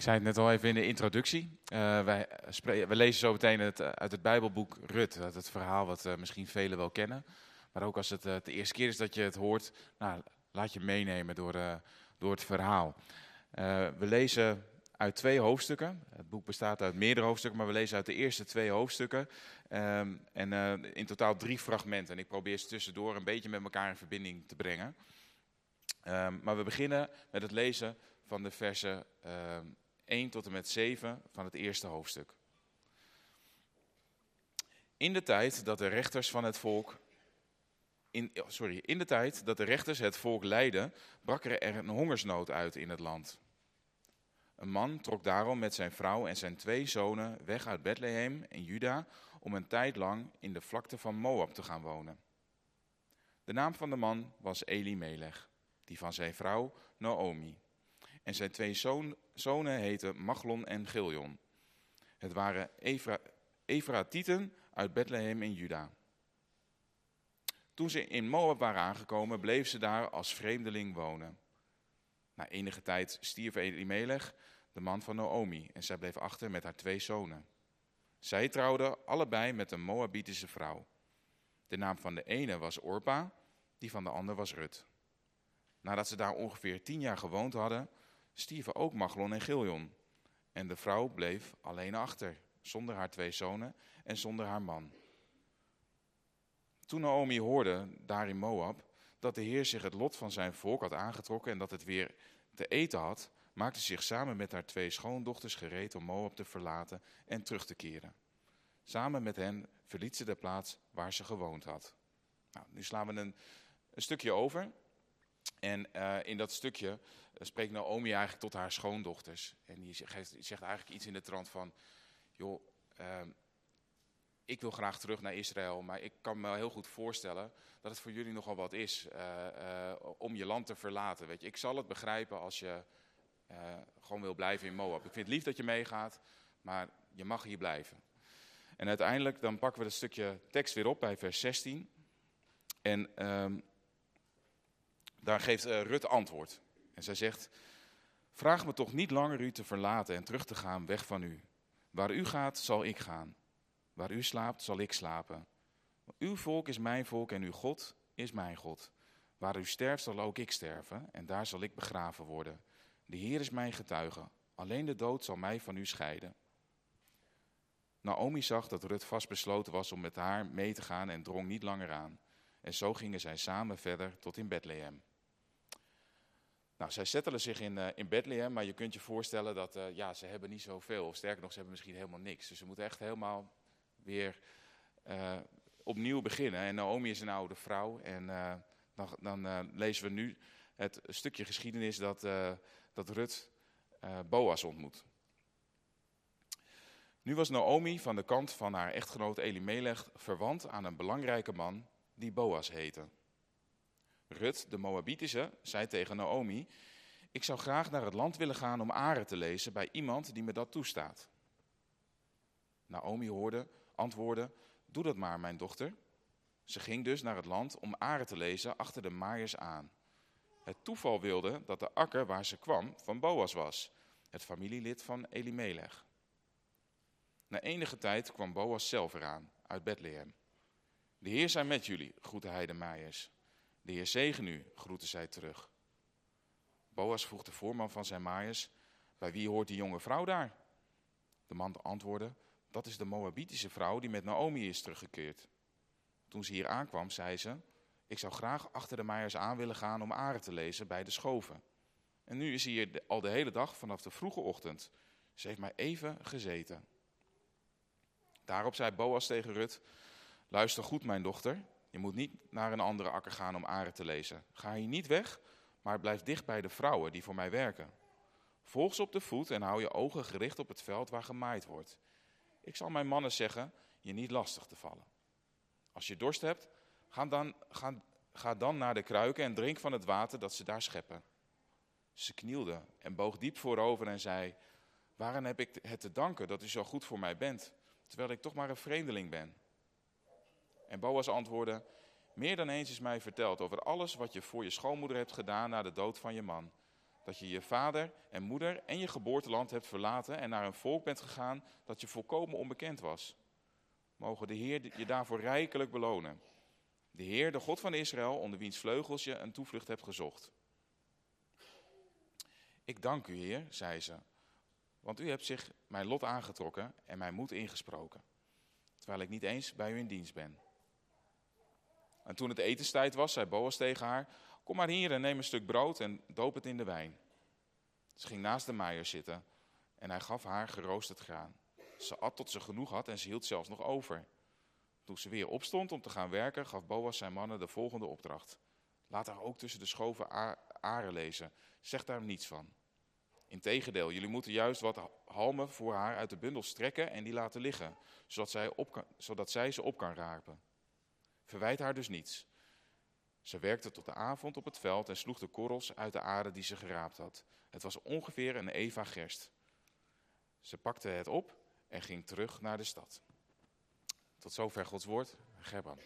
Ik zei het net al even in de introductie. Uh, wij, we lezen zo meteen het, uit het Bijbelboek Rut. Dat het verhaal wat uh, misschien velen wel kennen. Maar ook als het de eerste keer is dat je het hoort, nou, laat je meenemen door, door het verhaal. we lezen uit twee hoofdstukken. Het boek bestaat uit meerdere hoofdstukken, maar we lezen uit de eerste twee hoofdstukken. Um, en in totaal drie fragmenten. En ik probeer ze tussendoor een beetje met elkaar in verbinding te brengen. Um, maar we beginnen met het lezen van de versen um, 1 tot en met 7 van het eerste hoofdstuk. In de tijd dat de rechters van het volk. In, oh, sorry, in de tijd dat de rechters het volk leidden, brak er een hongersnood uit in het land. Een man trok daarom met zijn vrouw en zijn twee zonen weg uit Bethlehem in Juda om een tijd lang in de vlakte van Moab te gaan wonen. De naam van de man was Elimelech, die van zijn vrouw Naomi. En zijn twee zonen heten Machlon en Giljon. Het waren Efra Efratieten uit Bethlehem in Juda. Toen ze in Moab waren aangekomen, bleef ze daar als vreemdeling wonen. Na enige tijd stierf Elimelech, de man van Naomi, en zij bleef achter met haar twee zonen. Zij trouwden allebei met een Moabitische vrouw. De naam van de ene was Orpa, die van de ander was Rut. Nadat ze daar ongeveer tien jaar gewoond hadden, stierven ook Machlon en Giljon. En de vrouw bleef alleen achter, zonder haar twee zonen en zonder haar man. Toen Naomi hoorde, daar in Moab, dat de Heer zich het lot van zijn volk had aangetrokken en dat het weer te eten had, maakte zich samen met haar twee schoondochters gereed om Moab te verlaten en terug te keren. Samen met hen verliet ze de plaats waar ze gewoond had. Nou, nu slaan we een, een stukje over. En uh, in dat stukje uh, spreekt Naomi eigenlijk tot haar schoondochters. En die zegt, eigenlijk iets in de trant van... joh, uh, ik wil graag terug naar Israël, maar ik kan me heel goed voorstellen dat het voor jullie nogal wat is uh, om je land te verlaten. Weet je, ik zal het begrijpen als je gewoon wil blijven in Moab. Ik vind het lief dat je meegaat, maar je mag hier blijven. En uiteindelijk dan pakken we het stukje tekst weer op bij vers 16. En ehm, daar geeft uh, Rut antwoord. En zij zegt, vraag me toch niet langer u te verlaten en terug te gaan weg van u. Waar u gaat, zal ik gaan. Waar u slaapt, zal ik slapen. Uw volk is mijn volk en uw God is mijn God. Waar u sterft, zal ook ik sterven en daar zal ik begraven worden. De Heer is mijn getuige. Alleen de dood zal mij van u scheiden. Naomi zag dat Rut vastbesloten was om met haar mee te gaan en drong niet langer aan. En zo gingen zij samen verder tot in Bethlehem. Nou, zij settelen zich in, uh, in Bethlehem, maar je kunt je voorstellen dat uh, ja, ze hebben niet zoveel. Of sterker nog, ze hebben misschien helemaal niks. Dus ze moeten echt helemaal weer uh, opnieuw beginnen. En Naomi is een oude vrouw. En dan, dan lezen we nu het stukje geschiedenis dat, dat Rut Boas ontmoet. Nu was Naomi van de kant van haar echtgenoot Elimelech verwant aan een belangrijke man die Boas heette. Rut, de Moabitische, zei tegen Naomi: Ik zou graag naar het land willen gaan om aren te lezen bij iemand die me dat toestaat. Naomi hoorde, antwoordde: Doe dat maar, mijn dochter. Ze ging dus naar het land om aren te lezen achter de maaiers aan. Het toeval wilde dat de akker waar ze kwam van Boas was, het familielid van Elimelech. Na enige tijd kwam Boas zelf eraan, uit Bethlehem. De Heer zij met jullie, groette hij de maaiers. De Heer zegen u, groette zij terug. Boas vroeg de voorman van zijn maaiers, bij wie hoort die jonge vrouw daar? De man antwoordde, dat is de Moabitische vrouw die met Naomi is teruggekeerd. Toen ze hier aankwam, zei ze, ik zou graag achter de maaiers aan willen gaan om aren te lezen bij de schoven. En nu is ze hier al de hele dag vanaf de vroege ochtend. Ze heeft maar even gezeten. Daarop zei Boas tegen Rut, luister goed mijn dochter, je moet niet naar een andere akker gaan om aren te lezen. Ga hier niet weg, maar blijf dicht bij de vrouwen die voor mij werken. Volg ze op de voet en hou je ogen gericht op het veld waar gemaaid wordt. Ik zal mijn mannen zeggen je niet lastig te vallen. Als je dorst hebt, ga dan, ga, ga dan naar de kruiken en drink van het water dat ze daar scheppen. Ze knielde en boog diep voorover en zei, waarom heb ik het te danken dat u zo goed voor mij bent, terwijl ik toch maar een vreemdeling ben? En Boas antwoordde, meer dan eens is mij verteld over alles wat je voor je schoonmoeder hebt gedaan na de dood van je man. dat je je vader en moeder en je geboorteland hebt verlaten en naar een volk bent gegaan dat je volkomen onbekend was. Mogen de Heer je daarvoor rijkelijk belonen. De Heer, de God van Israël, onder wiens vleugels je een toevlucht hebt gezocht. Ik dank u, Heer, zei ze, want u hebt zich mijn lot aangetrokken en mijn moed ingesproken, terwijl ik niet eens bij u in dienst ben. En toen het etenstijd was, zei Boas tegen haar, kom maar hier en neem een stuk brood en doop het in de wijn. Ze ging naast de maaier zitten en hij gaf haar geroosterd graan. Ze at tot ze genoeg had en ze hield zelfs nog over. Toen ze weer opstond om te gaan werken, gaf Boas zijn mannen de volgende opdracht. Laat haar ook tussen de schoven aren lezen. Zeg daar niets van. Integendeel, jullie moeten juist wat halmen voor haar uit de bundel strekken en die laten liggen, zodat zij, op kan, zodat zij ze op kan rapen. Verwijt haar dus niets. Ze werkte tot de avond op het veld en sloeg de korrels uit de aarde die ze geraapt had. Het was ongeveer een eva gerst. Ze pakte het op en ging terug naar de stad. Tot zover Gods woord. Gerban.